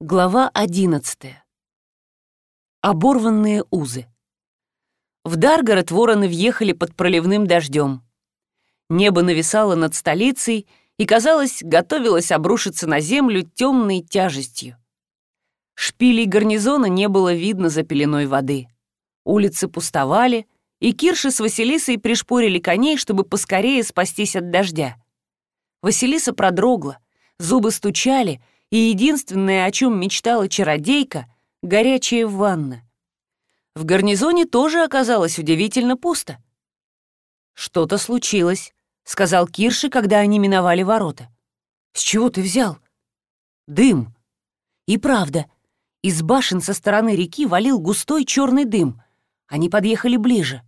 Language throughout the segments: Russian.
Глава одиннадцатая. Оборванные узы. В Даргород вороны въехали под проливным дождем. Небо нависало над столицей и, казалось, готовилось обрушиться на землю темной тяжестью. Шпилей гарнизона не было видно за пеленой воды. Улицы пустовали, и Кирши с Василисой пришпорили коней, чтобы поскорее спастись от дождя. Василиса продрогла, зубы стучали — и единственное, о чем мечтала чародейка — горячая ванна. В гарнизоне тоже оказалось удивительно пусто. «Что-то случилось», — сказал Кирши, когда они миновали ворота. «С чего ты взял?» «Дым». И правда, из башен со стороны реки валил густой черный дым. Они подъехали ближе.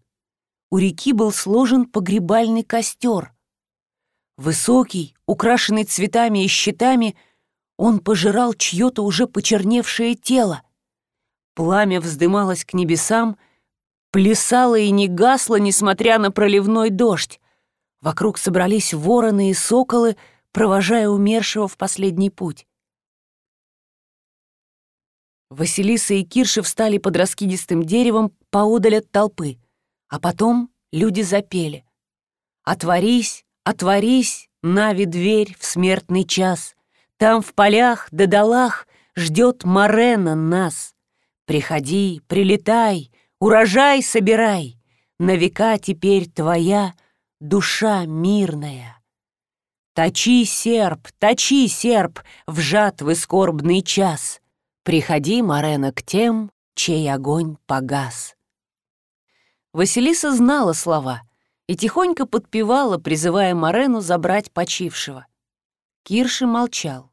У реки был сложен погребальный костер. Высокий, украшенный цветами и щитами — он пожирал чье-то уже почерневшее тело. Пламя вздымалось к небесам, плясало и не гасло, несмотря на проливной дождь. Вокруг собрались вороны и соколы, провожая умершего в последний путь. Василиса и Кирши встали под раскидистым деревом поодаль от толпы, а потом люди запели. «Отворись, отворись, Нави дверь в смертный час, там в полях да долах ждет Марена нас. Приходи, прилетай, урожай собирай, На века теперь твоя душа мирная. Точи серп, точи серп в жатвы скорбный час. Приходи, Марена, к тем, чей огонь погас. Василиса знала слова и тихонько подпевала, призывая Марену забрать почившего. Кирши молчал.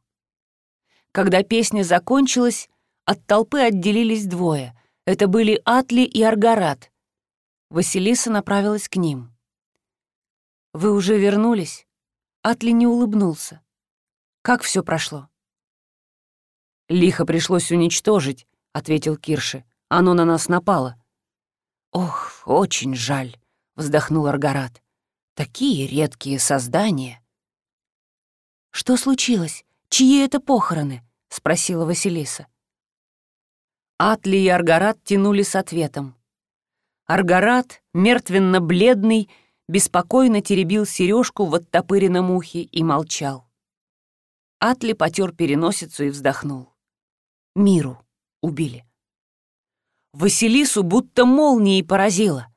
Когда песня закончилась, от толпы отделились двое. Это были Атли и Аргарат. Василиса направилась к ним. «Вы уже вернулись?» Атли не улыбнулся. «Как все прошло?» «Лихо пришлось уничтожить», — ответил Кирши. «Оно на нас напало». «Ох, очень жаль», — вздохнул Аргарат. «Такие редкие создания». «Что случилось? Чьи это похороны?» — спросила Василиса. Атли и Аргарат тянули с ответом. Аргарат, мертвенно-бледный, беспокойно теребил сережку в оттопыренном ухе и молчал. Атли потер переносицу и вздохнул. Миру убили. Василису будто молнией поразила.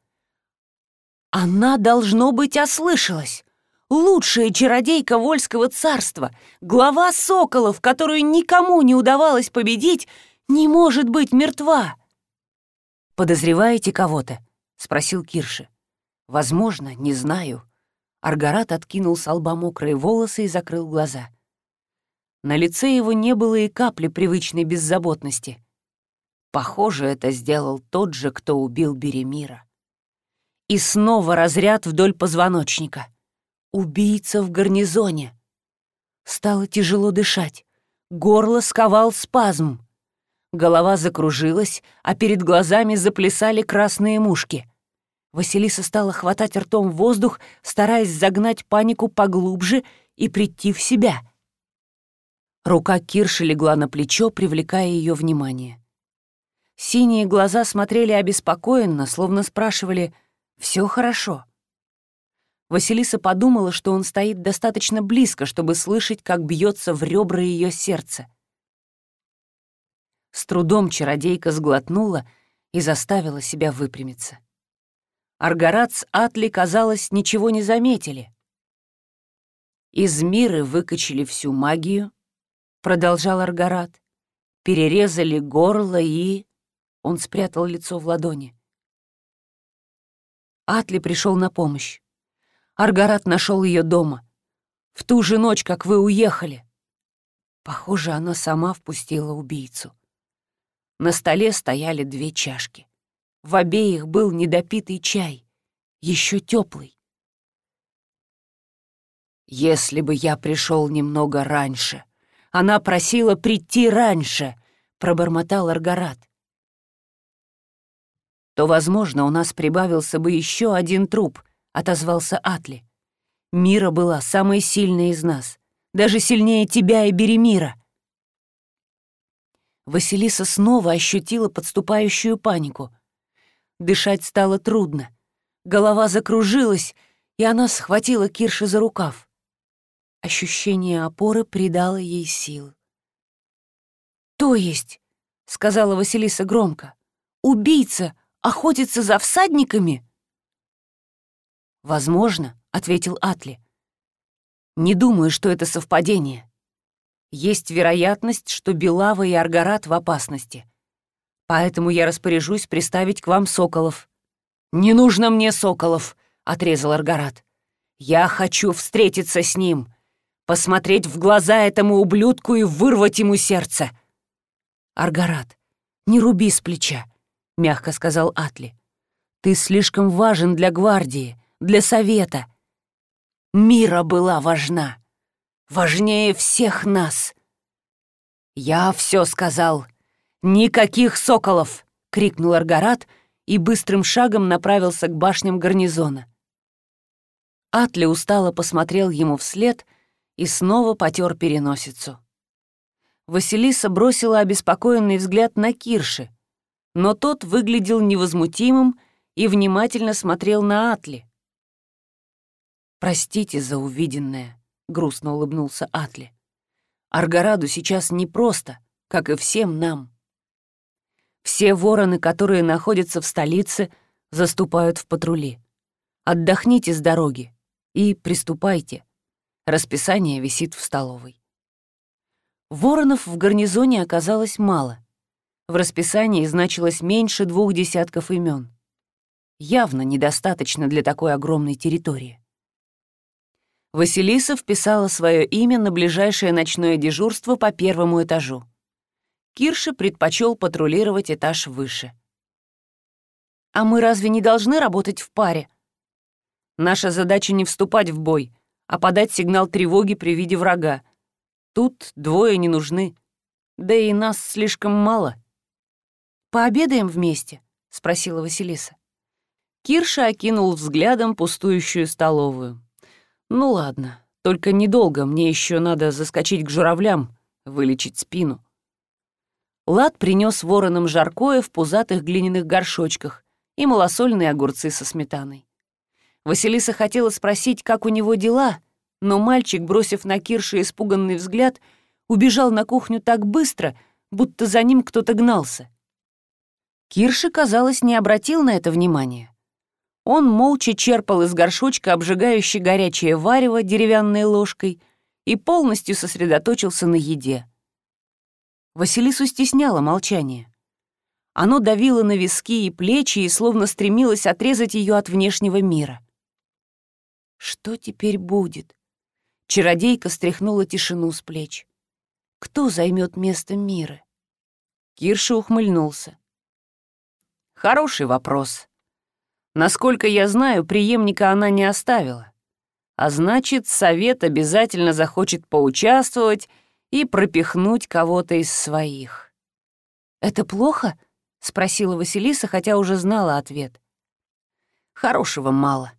Она, должно быть, ослышалась лучшая чародейка Вольского царства, глава соколов, которую никому не удавалось победить, не может быть мертва. «Подозреваете кого-то?» — спросил Кирши. «Возможно, не знаю». Аргарат откинул с лба мокрые волосы и закрыл глаза. На лице его не было и капли привычной беззаботности. Похоже, это сделал тот же, кто убил Беремира. И снова разряд вдоль позвоночника — Убийца в гарнизоне. Стало тяжело дышать. Горло сковал спазм. Голова закружилась, а перед глазами заплясали красные мушки. Василиса стала хватать ртом воздух, стараясь загнать панику поглубже и прийти в себя. Рука Кирши легла на плечо, привлекая ее внимание. Синие глаза смотрели обеспокоенно, словно спрашивали «Все хорошо?». Василиса подумала, что он стоит достаточно близко, чтобы слышать, как бьется в ребра ее сердце. С трудом чародейка сглотнула и заставила себя выпрямиться. Аргарат с Атли, казалось, ничего не заметили. «Из мира выкачали всю магию», — продолжал Аргарат, «перерезали горло и...» Он спрятал лицо в ладони. Атли пришел на помощь. Аргарат нашел ее дома. В ту же ночь, как вы уехали. Похоже, она сама впустила убийцу. На столе стояли две чашки. В обеих был недопитый чай, еще теплый. «Если бы я пришел немного раньше, она просила прийти раньше», — пробормотал Аргарат. «То, возможно, у нас прибавился бы еще один труп», — отозвался Атли. «Мира была самой сильной из нас, даже сильнее тебя и Беремира». Василиса снова ощутила подступающую панику. Дышать стало трудно. Голова закружилась, и она схватила Кирши за рукав. Ощущение опоры придало ей сил. «То есть», — сказала Василиса громко, — «убийца охотится за всадниками?» «Возможно», — ответил Атли. «Не думаю, что это совпадение. Есть вероятность, что Белава и Аргарат в опасности. Поэтому я распоряжусь приставить к вам соколов». «Не нужно мне соколов», — отрезал Аргарат. «Я хочу встретиться с ним, посмотреть в глаза этому ублюдку и вырвать ему сердце». «Аргарат, не руби с плеча», — мягко сказал Атли. «Ты слишком важен для гвардии, для совета. Мира была важна важнее всех нас. «Я все сказал. Никаких соколов!» — крикнул Аргарат и быстрым шагом направился к башням гарнизона. Атли устало посмотрел ему вслед и снова потер переносицу. Василиса бросила обеспокоенный взгляд на Кирши, но тот выглядел невозмутимым и внимательно смотрел на Атли. «Простите за увиденное», грустно улыбнулся Атли. Аргораду сейчас непросто, как и всем нам. Все вороны, которые находятся в столице, заступают в патрули. Отдохните с дороги и приступайте. Расписание висит в столовой. Воронов в гарнизоне оказалось мало. В расписании значилось меньше двух десятков имен. Явно недостаточно для такой огромной территории. Василиса вписала свое имя на ближайшее ночное дежурство по первому этажу. Кирша предпочел патрулировать этаж выше. «А мы разве не должны работать в паре?» «Наша задача не вступать в бой, а подать сигнал тревоги при виде врага. Тут двое не нужны, да и нас слишком мало». «Пообедаем вместе?» — спросила Василиса. Кирша окинул взглядом пустующую столовую. «Ну ладно, только недолго, мне еще надо заскочить к журавлям, вылечить спину». Лад принес воронам жаркое в пузатых глиняных горшочках и малосольные огурцы со сметаной. Василиса хотела спросить, как у него дела, но мальчик, бросив на Кирша испуганный взгляд, убежал на кухню так быстро, будто за ним кто-то гнался. Кирши, казалось, не обратил на это внимания. Он молча черпал из горшочка обжигающее горячее варево деревянной ложкой и полностью сосредоточился на еде. Василису стесняло молчание. Оно давило на виски и плечи и словно стремилось отрезать ее от внешнего мира. Что теперь будет? Чародейка стряхнула тишину с плеч. Кто займет место мира? Кирша ухмыльнулся. Хороший вопрос. Насколько я знаю, преемника она не оставила. А значит, совет обязательно захочет поучаствовать и пропихнуть кого-то из своих. «Это плохо?» — спросила Василиса, хотя уже знала ответ. «Хорошего мало.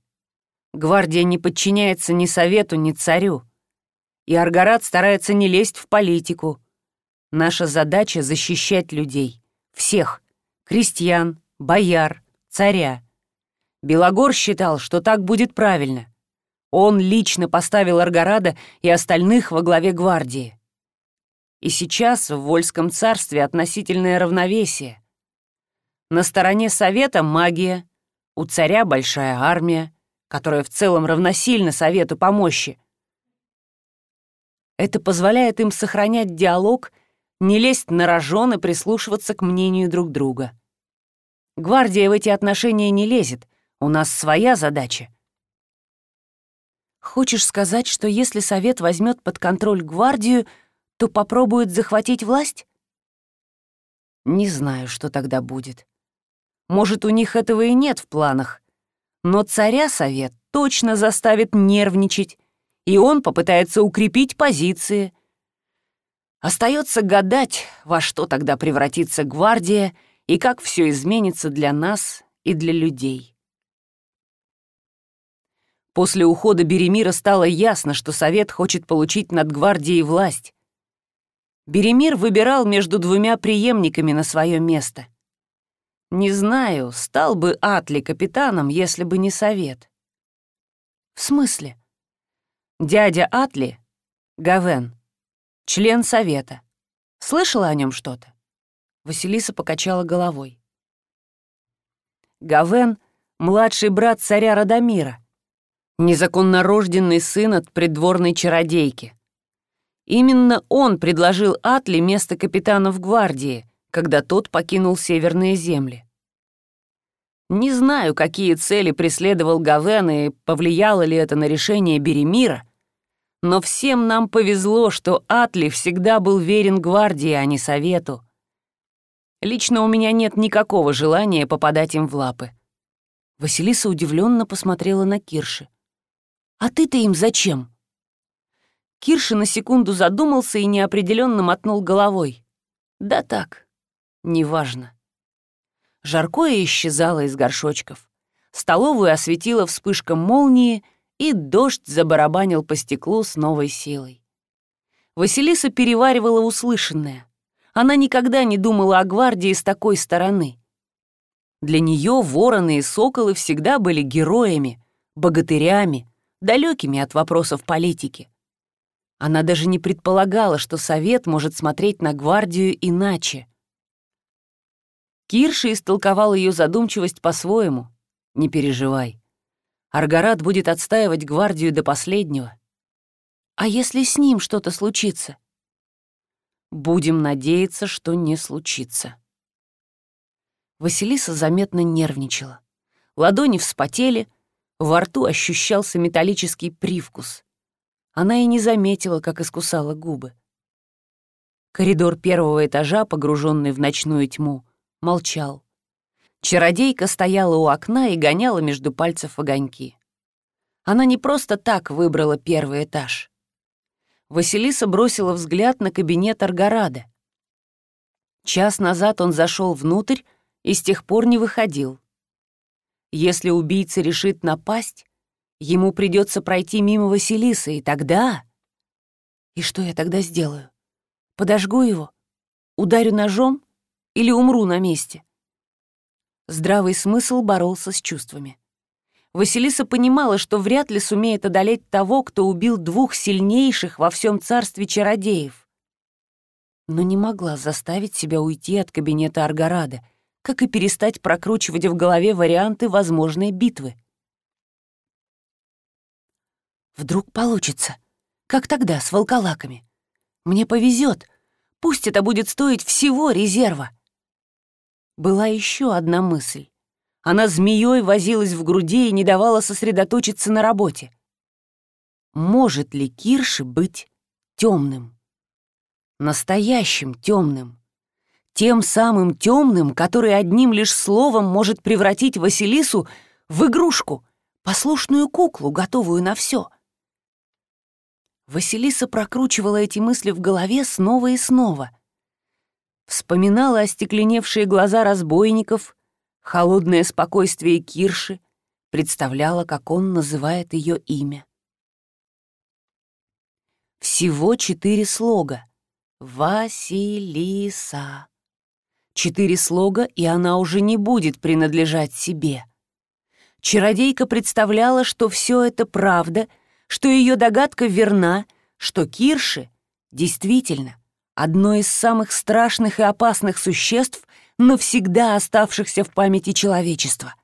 Гвардия не подчиняется ни совету, ни царю. И Аргарат старается не лезть в политику. Наша задача — защищать людей. Всех. Крестьян, бояр, царя. Белогор считал, что так будет правильно. Он лично поставил Аргарада и остальных во главе гвардии. И сейчас в Вольском царстве относительное равновесие. На стороне Совета магия, у царя большая армия, которая в целом равносильна Совету по мощи. Это позволяет им сохранять диалог, не лезть на рожон и прислушиваться к мнению друг друга. Гвардия в эти отношения не лезет, у нас своя задача. Хочешь сказать, что если Совет возьмет под контроль гвардию, то попробует захватить власть? Не знаю, что тогда будет. Может, у них этого и нет в планах. Но царя Совет точно заставит нервничать, и он попытается укрепить позиции. Остается гадать, во что тогда превратится гвардия и как все изменится для нас и для людей. После ухода Беремира стало ясно, что Совет хочет получить над гвардией власть. Беремир выбирал между двумя преемниками на свое место. Не знаю, стал бы Атли капитаном, если бы не совет. В смысле? Дядя Атли, Гавен, член совета. Слышала о нем что-то? Василиса покачала головой. Гавен — младший брат царя Радомира, незаконно рожденный сын от придворной чародейки. Именно он предложил Атли место капитана в гвардии, когда тот покинул северные земли. Не знаю, какие цели преследовал Гавен и повлияло ли это на решение Беремира, но всем нам повезло, что Атли всегда был верен гвардии, а не совету. Лично у меня нет никакого желания попадать им в лапы. Василиса удивленно посмотрела на Кирши. «А ты-то им зачем?» Кирши на секунду задумался и неопределенно мотнул головой. «Да так, неважно». Жаркое исчезало из горшочков. Столовую осветила вспышка молнии, и дождь забарабанил по стеклу с новой силой. Василиса переваривала услышанное. Она никогда не думала о гвардии с такой стороны. Для нее вороны и соколы всегда были героями, богатырями, далекими от вопросов политики. Она даже не предполагала, что совет может смотреть на гвардию иначе. Кирши истолковал ее задумчивость по-своему. «Не переживай. Аргарат будет отстаивать гвардию до последнего. А если с ним что-то случится? Будем надеяться, что не случится. Василиса заметно нервничала. Ладони вспотели, во рту ощущался металлический привкус. Она и не заметила, как искусала губы. Коридор первого этажа, погруженный в ночную тьму, молчал. Чародейка стояла у окна и гоняла между пальцев огоньки. Она не просто так выбрала первый этаж. Василиса бросила взгляд на кабинет Аргарада. Час назад он зашел внутрь и с тех пор не выходил. Если убийца решит напасть, ему придется пройти мимо Василисы, и тогда... И что я тогда сделаю? Подожгу его? Ударю ножом? Или умру на месте? Здравый смысл боролся с чувствами. Василиса понимала, что вряд ли сумеет одолеть того, кто убил двух сильнейших во всем царстве чародеев. Но не могла заставить себя уйти от кабинета Аргарада, как и перестать прокручивать в голове варианты возможной битвы. Вдруг получится. Как тогда, с волколаками. Мне повезет. Пусть это будет стоить всего резерва была еще одна мысль. Она змеей возилась в груди и не давала сосредоточиться на работе. Может ли Кирши быть темным? Настоящим темным. Тем самым темным, который одним лишь словом может превратить Василису в игрушку, послушную куклу, готовую на все. Василиса прокручивала эти мысли в голове снова и снова — вспоминала остекленевшие глаза разбойников, холодное спокойствие Кирши, представляла, как он называет ее имя. Всего четыре слога. Василиса. Четыре слога, и она уже не будет принадлежать себе. Чародейка представляла, что все это правда, что ее догадка верна, что Кирши действительно одно из самых страшных и опасных существ, навсегда оставшихся в памяти человечества.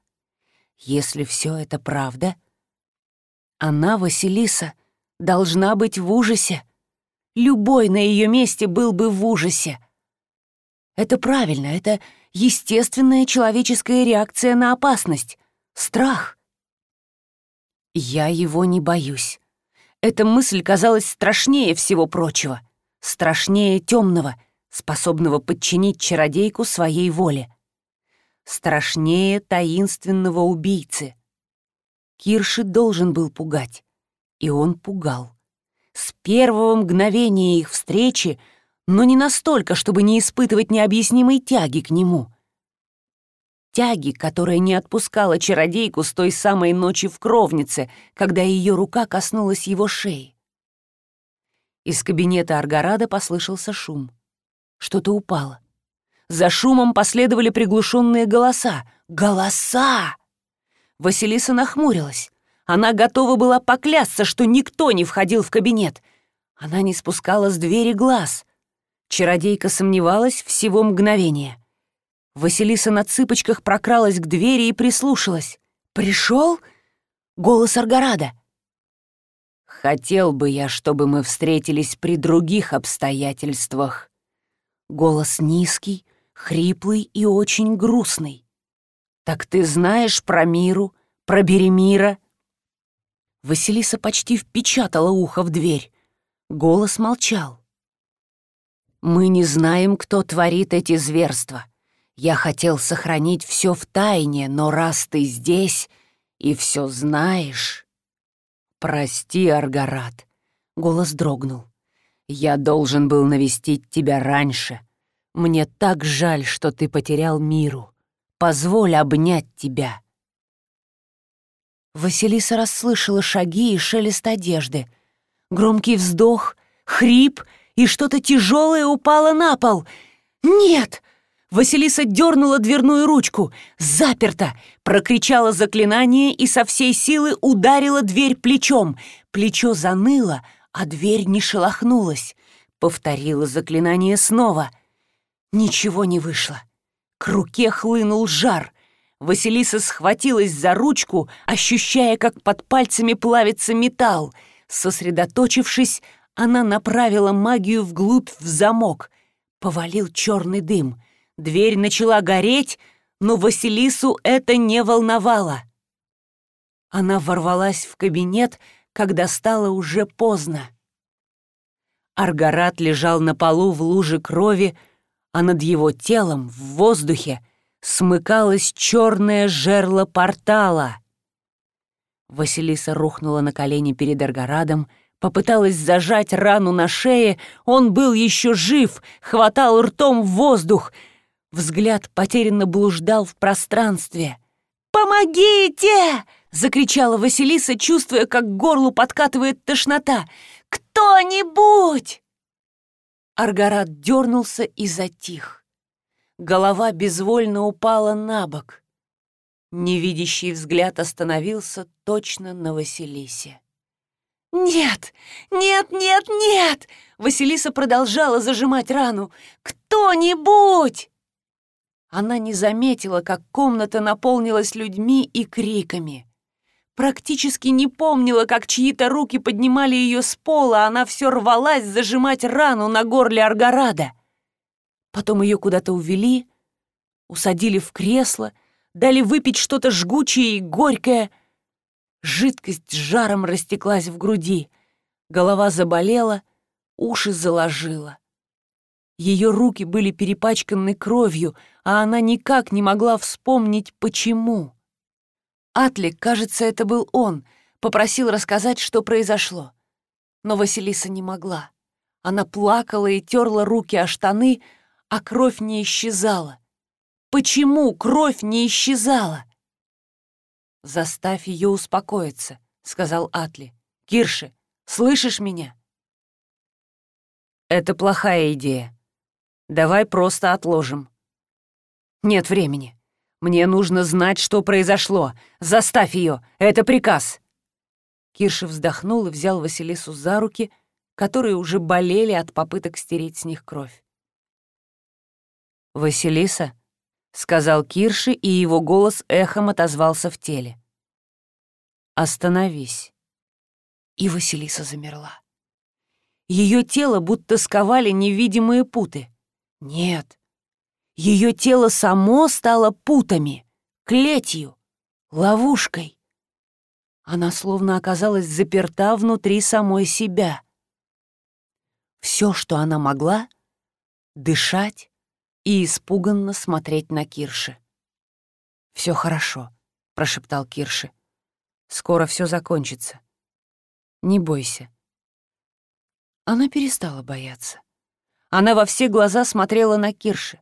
Если все это правда, она, Василиса, должна быть в ужасе. Любой на ее месте был бы в ужасе. Это правильно, это естественная человеческая реакция на опасность, страх. Я его не боюсь. Эта мысль казалась страшнее всего прочего страшнее темного, способного подчинить чародейку своей воле. Страшнее таинственного убийцы. Кирши должен был пугать, и он пугал. С первого мгновения их встречи, но не настолько, чтобы не испытывать необъяснимой тяги к нему. Тяги, которая не отпускала чародейку с той самой ночи в кровнице, когда ее рука коснулась его шеи. Из кабинета Аргарада послышался шум. Что-то упало. За шумом последовали приглушенные голоса. Голоса! Василиса нахмурилась. Она готова была поклясться, что никто не входил в кабинет. Она не спускала с двери глаз. Чародейка сомневалась всего мгновения. Василиса на цыпочках прокралась к двери и прислушалась. «Пришел?» — голос Аргарада. «Хотел бы я, чтобы мы встретились при других обстоятельствах». Голос низкий, хриплый и очень грустный. «Так ты знаешь про Миру, про Беремира?» Василиса почти впечатала ухо в дверь. Голос молчал. «Мы не знаем, кто творит эти зверства. Я хотел сохранить все в тайне, но раз ты здесь и все знаешь...» «Прости, Аргарат», — голос дрогнул. «Я должен был навестить тебя раньше. Мне так жаль, что ты потерял миру. Позволь обнять тебя». Василиса расслышала шаги и шелест одежды. Громкий вздох, хрип, и что-то тяжелое упало на пол. «Нет!» Василиса дернула дверную ручку. «Заперто!» Прокричала заклинание и со всей силы ударила дверь плечом. Плечо заныло, а дверь не шелохнулась. Повторила заклинание снова. Ничего не вышло. К руке хлынул жар. Василиса схватилась за ручку, ощущая, как под пальцами плавится металл. Сосредоточившись, она направила магию вглубь в замок. Повалил черный дым. Дверь начала гореть, но Василису это не волновало. Она ворвалась в кабинет, когда стало уже поздно. Аргарат лежал на полу в луже крови, а над его телом, в воздухе, смыкалось черное жерло портала. Василиса рухнула на колени перед Аргарадом, попыталась зажать рану на шее, он был еще жив, хватал ртом в воздух. Взгляд потерянно блуждал в пространстве. «Помогите!» — закричала Василиса, чувствуя, как к горлу подкатывает тошнота. «Кто-нибудь!» Аргарат дернулся и затих. Голова безвольно упала на бок. Невидящий взгляд остановился точно на Василисе. «Нет! Нет, нет, нет!» Василиса продолжала зажимать рану. «Кто-нибудь!» Она не заметила, как комната наполнилась людьми и криками. Практически не помнила, как чьи-то руки поднимали ее с пола, она все рвалась зажимать рану на горле Аргарада. Потом ее куда-то увели, усадили в кресло, дали выпить что-то жгучее и горькое. Жидкость с жаром растеклась в груди, голова заболела, уши заложила. Ее руки были перепачканы кровью, а она никак не могла вспомнить, почему. Атлик, кажется, это был он, попросил рассказать, что произошло. Но Василиса не могла. Она плакала и терла руки о штаны, а кровь не исчезала. Почему кровь не исчезала? «Заставь ее успокоиться», — сказал Атли. «Кирши, слышишь меня?» «Это плохая идея. Давай просто отложим». «Нет времени. Мне нужно знать, что произошло. Заставь ее. Это приказ». Кирша вздохнул и взял Василису за руки, которые уже болели от попыток стереть с них кровь. «Василиса?» — сказал Кирши, и его голос эхом отозвался в теле. «Остановись». И Василиса замерла. Ее тело будто сковали невидимые путы. Нет, ее тело само стало путами, клетью, ловушкой. Она словно оказалась заперта внутри самой себя. Все, что она могла — дышать, и испуганно смотреть на Кирши. Все хорошо», — прошептал Кирши. «Скоро все закончится. Не бойся». Она перестала бояться. Она во все глаза смотрела на Кирши,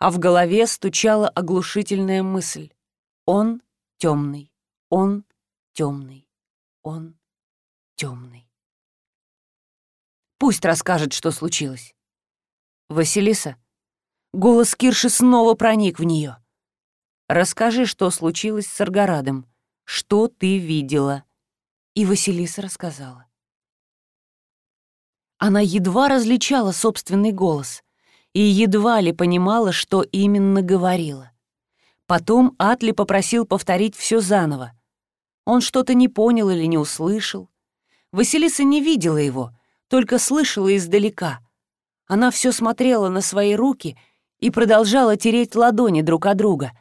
а в голове стучала оглушительная мысль. Он темный, он темный, он темный. Пусть расскажет, что случилось. Василиса. Голос Кирши снова проник в нее. Расскажи, что случилось с Аргарадом. Что ты видела? И Василиса рассказала. Она едва различала собственный голос и едва ли понимала, что именно говорила. Потом Атли попросил повторить все заново. Он что-то не понял или не услышал. Василиса не видела его, только слышала издалека. Она все смотрела на свои руки и продолжала тереть ладони друг от друга,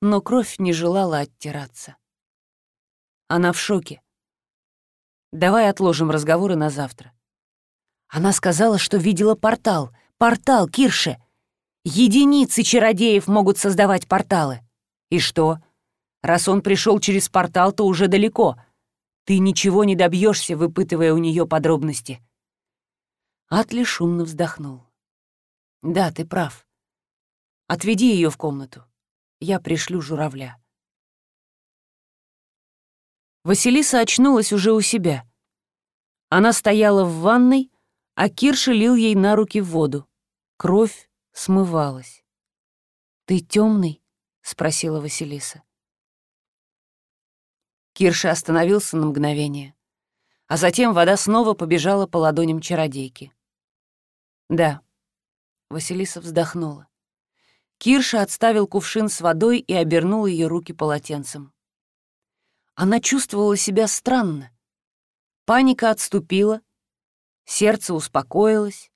но кровь не желала оттираться. Она в шоке. Давай отложим разговоры на завтра. Она сказала, что видела портал. Портал, Кирше. Единицы чародеев могут создавать порталы. И что? Раз он пришел через портал, то уже далеко. Ты ничего не добьешься, выпытывая у нее подробности. Атли шумно вздохнул. Да, ты прав. Отведи ее в комнату. Я пришлю журавля. Василиса очнулась уже у себя. Она стояла в ванной, а Кирша лил ей на руки воду. Кровь смывалась. «Ты темный? спросила Василиса. Кирша остановился на мгновение, а затем вода снова побежала по ладоням чародейки. «Да», — Василиса вздохнула. Кирша отставил кувшин с водой и обернул ее руки полотенцем. Она чувствовала себя странно. Паника отступила, Сердце успокоилось,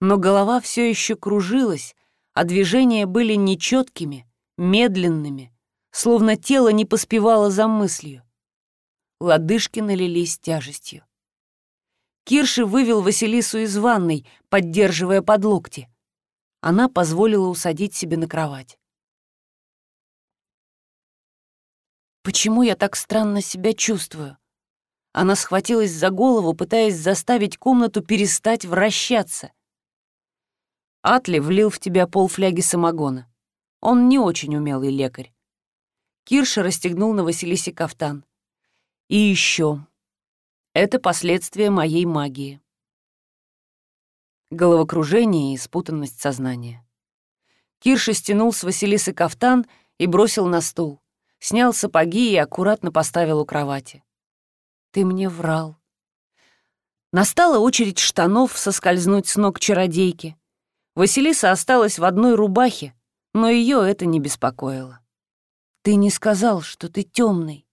но голова все еще кружилась, а движения были нечеткими, медленными, словно тело не поспевало за мыслью. Лодыжки налились тяжестью. Кирши вывел Василису из ванной, поддерживая под локти. Она позволила усадить себе на кровать. «Почему я так странно себя чувствую?» Она схватилась за голову, пытаясь заставить комнату перестать вращаться. Атли влил в тебя полфляги самогона. Он не очень умелый лекарь. Кирша расстегнул на Василисе кафтан. И еще. Это последствия моей магии. Головокружение и спутанность сознания. Кирша стянул с Василисы кафтан и бросил на стул. Снял сапоги и аккуратно поставил у кровати. Ты мне врал. Настала очередь штанов соскользнуть с ног чародейки. Василиса осталась в одной рубахе, но ее это не беспокоило. Ты не сказал, что ты темный.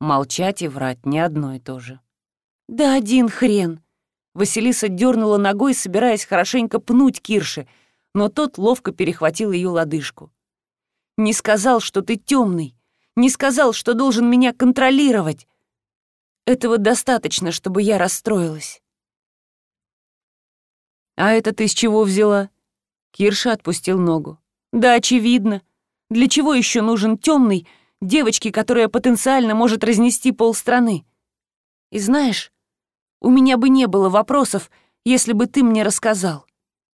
Молчать и врать не одно и то же. Да один хрен. Василиса дернула ногой, собираясь хорошенько пнуть Кирши, но тот ловко перехватил ее лодыжку. Не сказал, что ты темный. Не сказал, что должен меня контролировать. Этого достаточно, чтобы я расстроилась. «А это ты с чего взяла?» Кирша отпустил ногу. «Да, очевидно. Для чего еще нужен темный девочке, которая потенциально может разнести полстраны? И знаешь, у меня бы не было вопросов, если бы ты мне рассказал.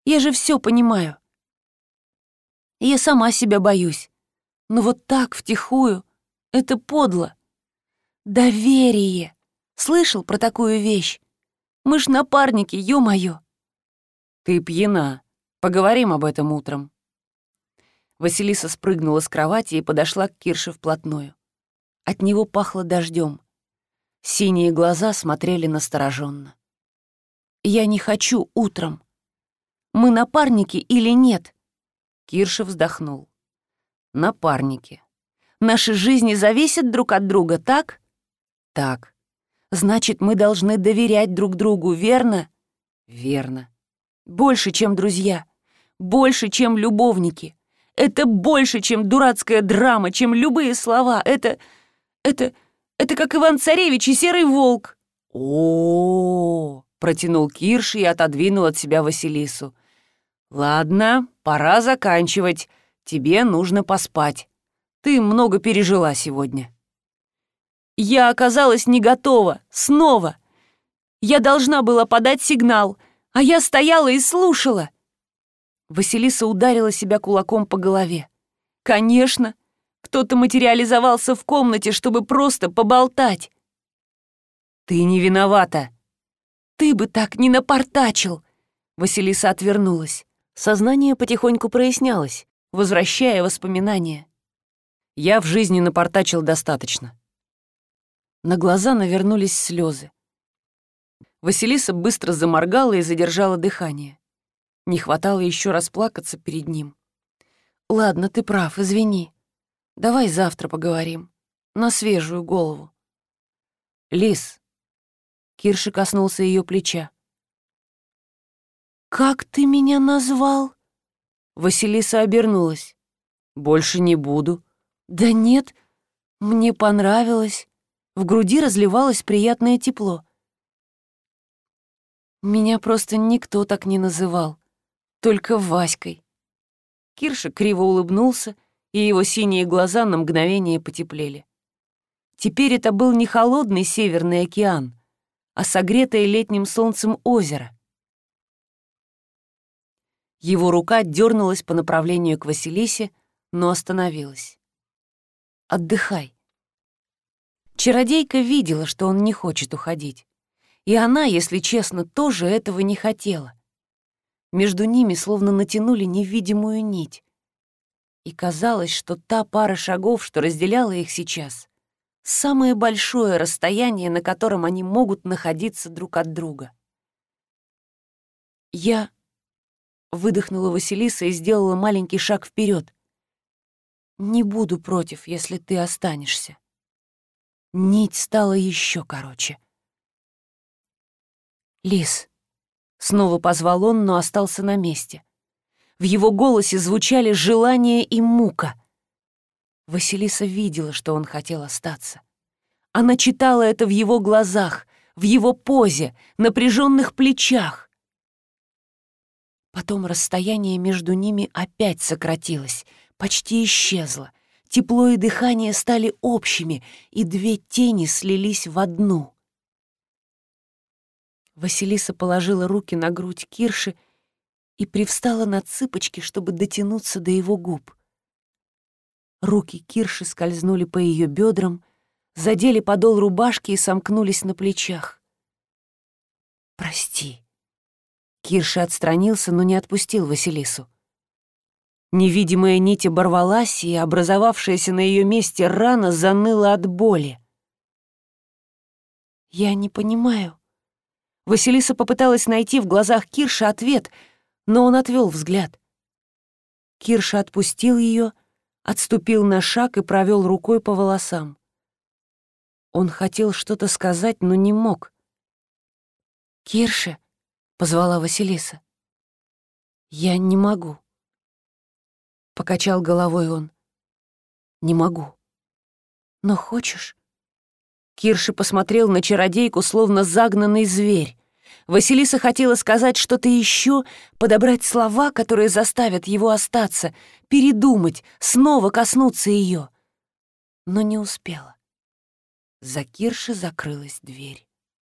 Я же все понимаю. Я сама себя боюсь. Но вот так, втихую, это подло. Доверие. Слышал про такую вещь? Мы ж напарники, ё-моё. Ты пьяна. Поговорим об этом утром. Василиса спрыгнула с кровати и подошла к Кирше вплотную. От него пахло дождем. Синие глаза смотрели настороженно. «Я не хочу утром. Мы напарники или нет?» Кирша вздохнул. «Напарники. Наши жизни зависят друг от друга, так? Так. Значит, мы должны доверять друг другу, верно? Верно. Больше, чем друзья. Больше, чем любовники. Это больше, чем дурацкая драма, чем любые слова. Это... это... это как Иван-Царевич и Серый Волк. О, протянул Кирш и отодвинул от себя Василису. «Ладно, пора заканчивать. Тебе нужно поспать. Ты много пережила сегодня». «Я оказалась не готова. Снова. Я должна была подать сигнал, а я стояла и слушала». Василиса ударила себя кулаком по голове. «Конечно, кто-то материализовался в комнате, чтобы просто поболтать». «Ты не виновата», Ты бы так не напортачил!» Василиса отвернулась. Сознание потихоньку прояснялось, возвращая воспоминания. Я в жизни напортачил достаточно. На глаза навернулись слезы. Василиса быстро заморгала и задержала дыхание. Не хватало еще расплакаться перед ним. «Ладно, ты прав, извини. Давай завтра поговорим. На свежую голову». «Лис». Кирши коснулся ее плеча. «Как ты меня назвал?» Василиса обернулась. «Больше не буду». «Да нет, мне понравилось». В груди разливалось приятное тепло. Меня просто никто так не называл, только Васькой. Кирша криво улыбнулся, и его синие глаза на мгновение потеплели. Теперь это был не холодный северный океан, а согретое летним солнцем озеро. Его рука дернулась по направлению к Василисе, но остановилась. «Отдыхай», Чародейка видела, что он не хочет уходить. И она, если честно, тоже этого не хотела. Между ними словно натянули невидимую нить. И казалось, что та пара шагов, что разделяла их сейчас, самое большое расстояние, на котором они могут находиться друг от друга. «Я...» — выдохнула Василиса и сделала маленький шаг вперед. «Не буду против, если ты останешься». Нить стала еще короче. «Лис», — снова позвал он, но остался на месте. В его голосе звучали желание и мука. Василиса видела, что он хотел остаться. Она читала это в его глазах, в его позе, напряженных плечах. Потом расстояние между ними опять сократилось, почти исчезло — Тепло и дыхание стали общими, и две тени слились в одну. Василиса положила руки на грудь Кирши и привстала на цыпочки, чтобы дотянуться до его губ. Руки Кирши скользнули по ее бедрам, задели подол рубашки и сомкнулись на плечах. «Прости». Кирша отстранился, но не отпустил Василису. Невидимая нить оборвалась, и образовавшаяся на ее месте рана заныла от боли. «Я не понимаю». Василиса попыталась найти в глазах Кирша ответ, но он отвел взгляд. Кирша отпустил ее, отступил на шаг и провел рукой по волосам. Он хотел что-то сказать, но не мог. «Кирша», — позвала Василиса, — «я не могу». — покачал головой он. «Не могу». «Но хочешь?» Кирши посмотрел на чародейку, словно загнанный зверь. Василиса хотела сказать что-то еще, подобрать слова, которые заставят его остаться, передумать, снова коснуться ее. Но не успела. За Кирши закрылась дверь.